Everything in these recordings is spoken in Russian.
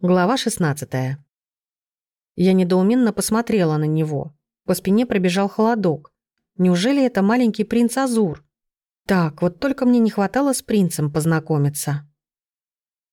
Глава 16. Я недоуменно посмотрела на него. По спине пробежал холодок. Неужели это маленький принц Азур? Так, вот только мне не хватало с принцем познакомиться.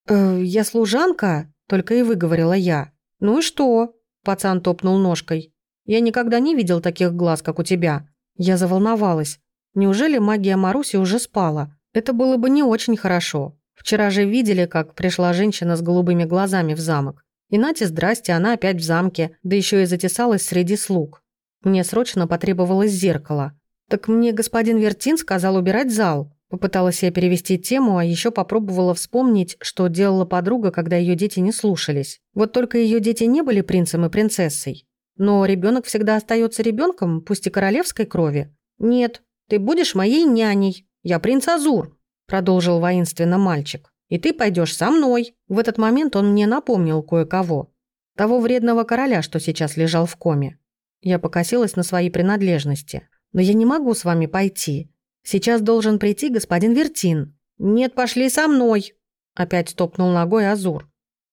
«Э, «Я служанка?» — только и выговорила я. «Ну и что?» — пацан топнул ножкой. «Я никогда не видел таких глаз, как у тебя». Я заволновалась. Неужели магия Маруси уже спала? Это было бы не очень хорошо. Вчера же видели, как пришла женщина с голубыми глазами в замок. И нате, здрасте, она опять в замке, да еще и затесалась среди слуг. Мне срочно потребовалось зеркало. Так мне господин Вертин сказал убирать зал. Попыталась я перевести тему, а еще попробовала вспомнить, что делала подруга, когда ее дети не слушались. Вот только ее дети не были принцем и принцессой. Но ребенок всегда остается ребенком, пусть и королевской крови. Нет, ты будешь моей няней. Я принц Азур продолжил воинственно мальчик. «И ты пойдешь со мной». В этот момент он мне напомнил кое-кого. Того вредного короля, что сейчас лежал в коме. Я покосилась на свои принадлежности. «Но я не могу с вами пойти. Сейчас должен прийти господин Вертин». «Нет, пошли со мной», — опять стопнул ногой Азур.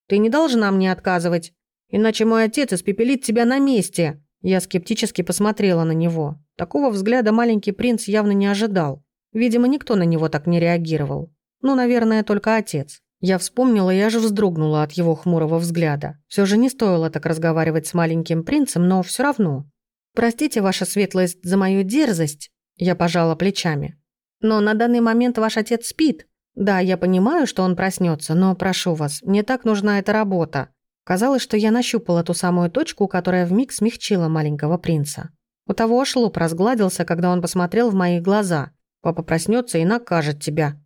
«Ты не должна мне отказывать, иначе мой отец испепелит тебя на месте». Я скептически посмотрела на него. Такого взгляда маленький принц явно не ожидал. Видимо, никто на него так не реагировал. Ну, наверное, только отец. Я вспомнила и аж вздрогнула от его хмурого взгляда. Все же не стоило так разговаривать с маленьким принцем, но все равно. «Простите, ваша светлость, за мою дерзость», – я пожала плечами. «Но на данный момент ваш отец спит. Да, я понимаю, что он проснется, но прошу вас, мне так нужна эта работа». Казалось, что я нащупала ту самую точку, которая вмиг смягчила маленького принца. У того аж лоб разгладился, когда он посмотрел в мои глаза – Папа проснется и накажет тебя».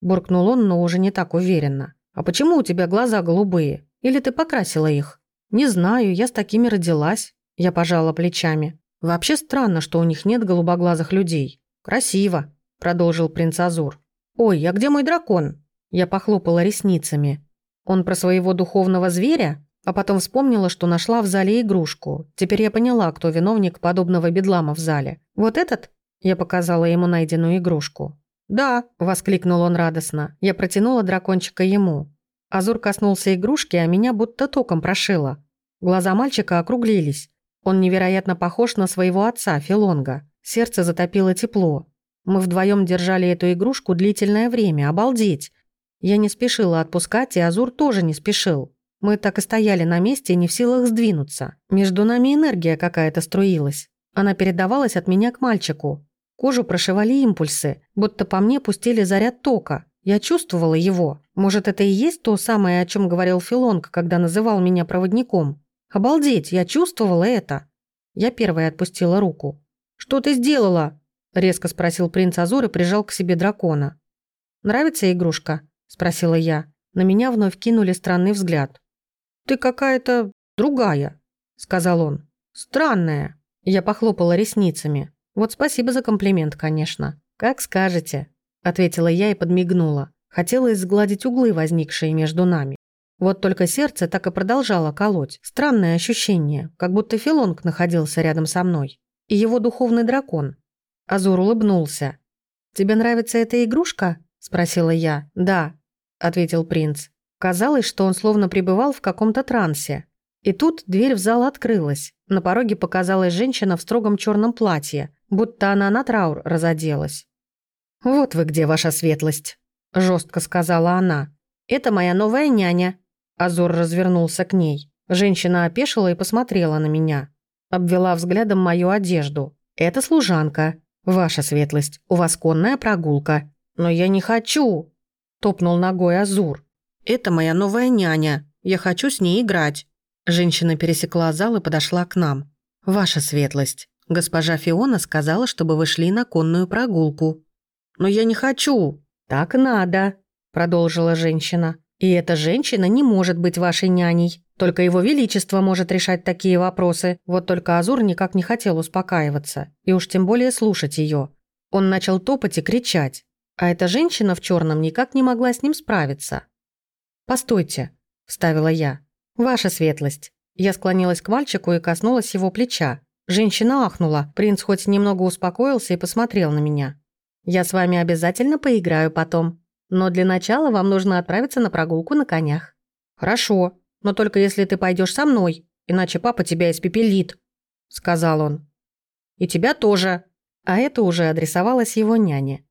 Буркнул он, но уже не так уверенно. «А почему у тебя глаза голубые? Или ты покрасила их?» «Не знаю, я с такими родилась». Я пожала плечами. «Вообще странно, что у них нет голубоглазых людей». «Красиво», — продолжил принц Азур. «Ой, а где мой дракон?» Я похлопала ресницами. «Он про своего духовного зверя?» А потом вспомнила, что нашла в зале игрушку. Теперь я поняла, кто виновник подобного бедлама в зале. Вот этот? Я показала ему найденную игрушку. «Да», – воскликнул он радостно. Я протянула дракончика ему. Азур коснулся игрушки, а меня будто током прошило. Глаза мальчика округлились. Он невероятно похож на своего отца, Филонга. Сердце затопило тепло. Мы вдвоем держали эту игрушку длительное время, обалдеть. Я не спешила отпускать, и Азур тоже не спешил. Мы так и стояли на месте, не в силах сдвинуться. Между нами энергия какая-то струилась. Она передавалась от меня к мальчику. Кожу прошивали импульсы, будто по мне пустили заряд тока. Я чувствовала его. Может, это и есть то самое, о чем говорил Филонг, когда называл меня проводником? Обалдеть, я чувствовала это. Я первая отпустила руку. «Что ты сделала?» – резко спросил принц Азур и прижал к себе дракона. «Нравится игрушка?» – спросила я. На меня вновь кинули странный взгляд. «Ты какая-то другая», – сказал он. «Странная». Я похлопала ресницами. «Вот спасибо за комплимент, конечно. Как скажете», — ответила я и подмигнула. Хотелось сгладить углы, возникшие между нами. Вот только сердце так и продолжало колоть. Странное ощущение, как будто Филонг находился рядом со мной. И его духовный дракон. Азур улыбнулся. «Тебе нравится эта игрушка?» – спросила я. «Да», – ответил принц. Казалось, что он словно пребывал в каком-то трансе. И тут дверь в зал открылась. На пороге показалась женщина в строгом черном платье, будто она на траур разоделась. «Вот вы где, ваша светлость», – жестко сказала она. «Это моя новая няня». Азор развернулся к ней. Женщина опешила и посмотрела на меня. Обвела взглядом мою одежду. «Это служанка. Ваша светлость, у вас конная прогулка». «Но я не хочу», – топнул ногой Азур. «Это моя новая няня. Я хочу с ней играть». Женщина пересекла зал и подошла к нам. «Ваша светлость, Госпожа Фиона сказала, чтобы вы шли на конную прогулку. «Но я не хочу!» «Так надо», – продолжила женщина. «И эта женщина не может быть вашей няней. Только его величество может решать такие вопросы. Вот только Азур никак не хотел успокаиваться. И уж тем более слушать ее. Он начал топать и кричать. А эта женщина в черном никак не могла с ним справиться. «Постойте», – вставила я. «Ваша светлость». Я склонилась к мальчику и коснулась его плеча. Женщина ахнула. Принц хоть немного успокоился и посмотрел на меня. «Я с вами обязательно поиграю потом. Но для начала вам нужно отправиться на прогулку на конях». «Хорошо», но только если ты пойдешь со мной, иначе папа тебя испепелит», — сказал он. «И тебя тоже». А это уже адресовалось его няне.